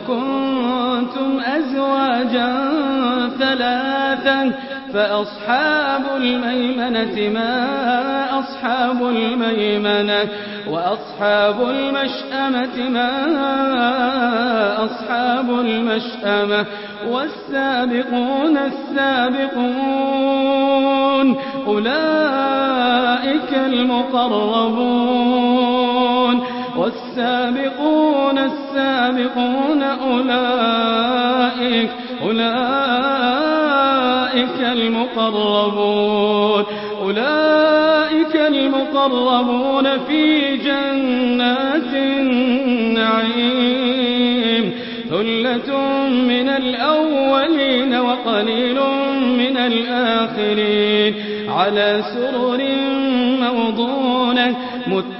وكنتم أزواجا ثلاثا فأصحاب الميمنة ما أصحاب الميمنة وأصحاب المشأمة ما أصحاب المشأمة والسابقون السابقون أولئك المقربون والسابقون السابقون أولئك أولئك المقربون أولئك المقربون في جنات النعيم. ثلة من الأولين وقليل من الآخرين. على سرر موضونة متقين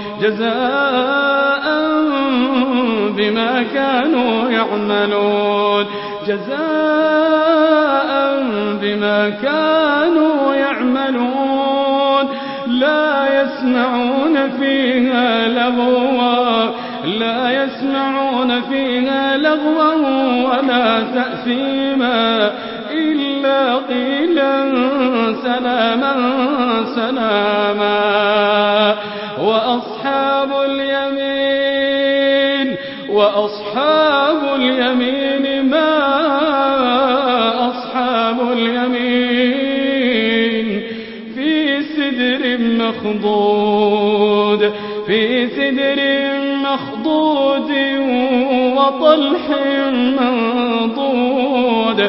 جزاء بما كانوا يعملون. جزاء بما كانوا يعملون. لا يسمعون فيها لغوا. لا يسمعون فيها لغوا ولا تأثيما. إلا قيلا سلاما سلاما. وأصلا وأصحاب اليمين وأصحاب اليمين ما أصحاب اليمين؟ في سدر مخضود في سدر مخضود وطلح منضود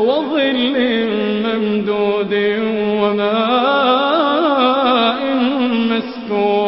وظل ممدود وماء مسكون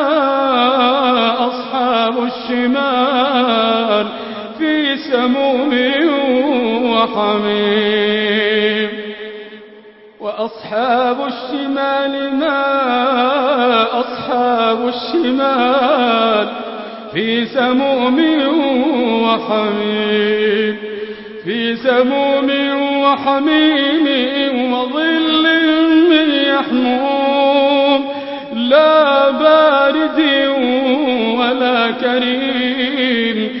حميم وأصحاب الشمال ما أصحاب الشمال في سموم وحميم. في سموم وحميم وظل من يحموم. لا بارد ولا كريم.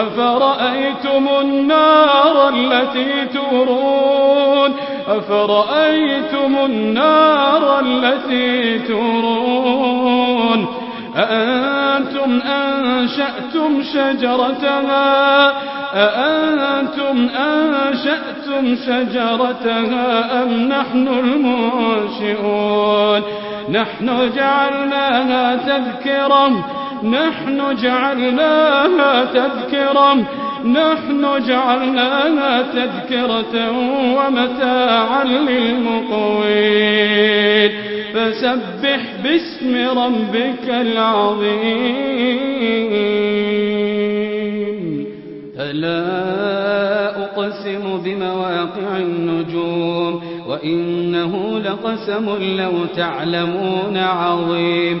أفرأيتم النار التي تورون؟ أفرأيتم النار التي تورون؟ أأنتم أنشأتم شجرتها؟ أأنتم أنشأتم شجرتها أم نحن المنشئون؟ نحن جعلناها تذكرة نحن جعلناها تذكرة نحن جعلناها تذكرة ومتاعا للمقوين. فسبح باسم ربك العظيم. فلا أقسم بمواقع النجوم وإنه لقسم لو تعلمون عظيم.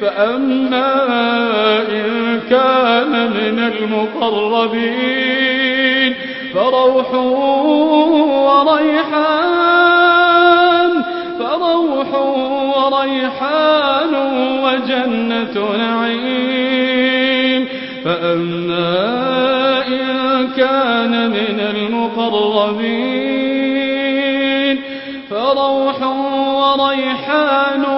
فأما إن كان من المقربين فروح وريحان فروح وريحان وجنة نعيم. فأما إن كان من المقربين فروح وريحان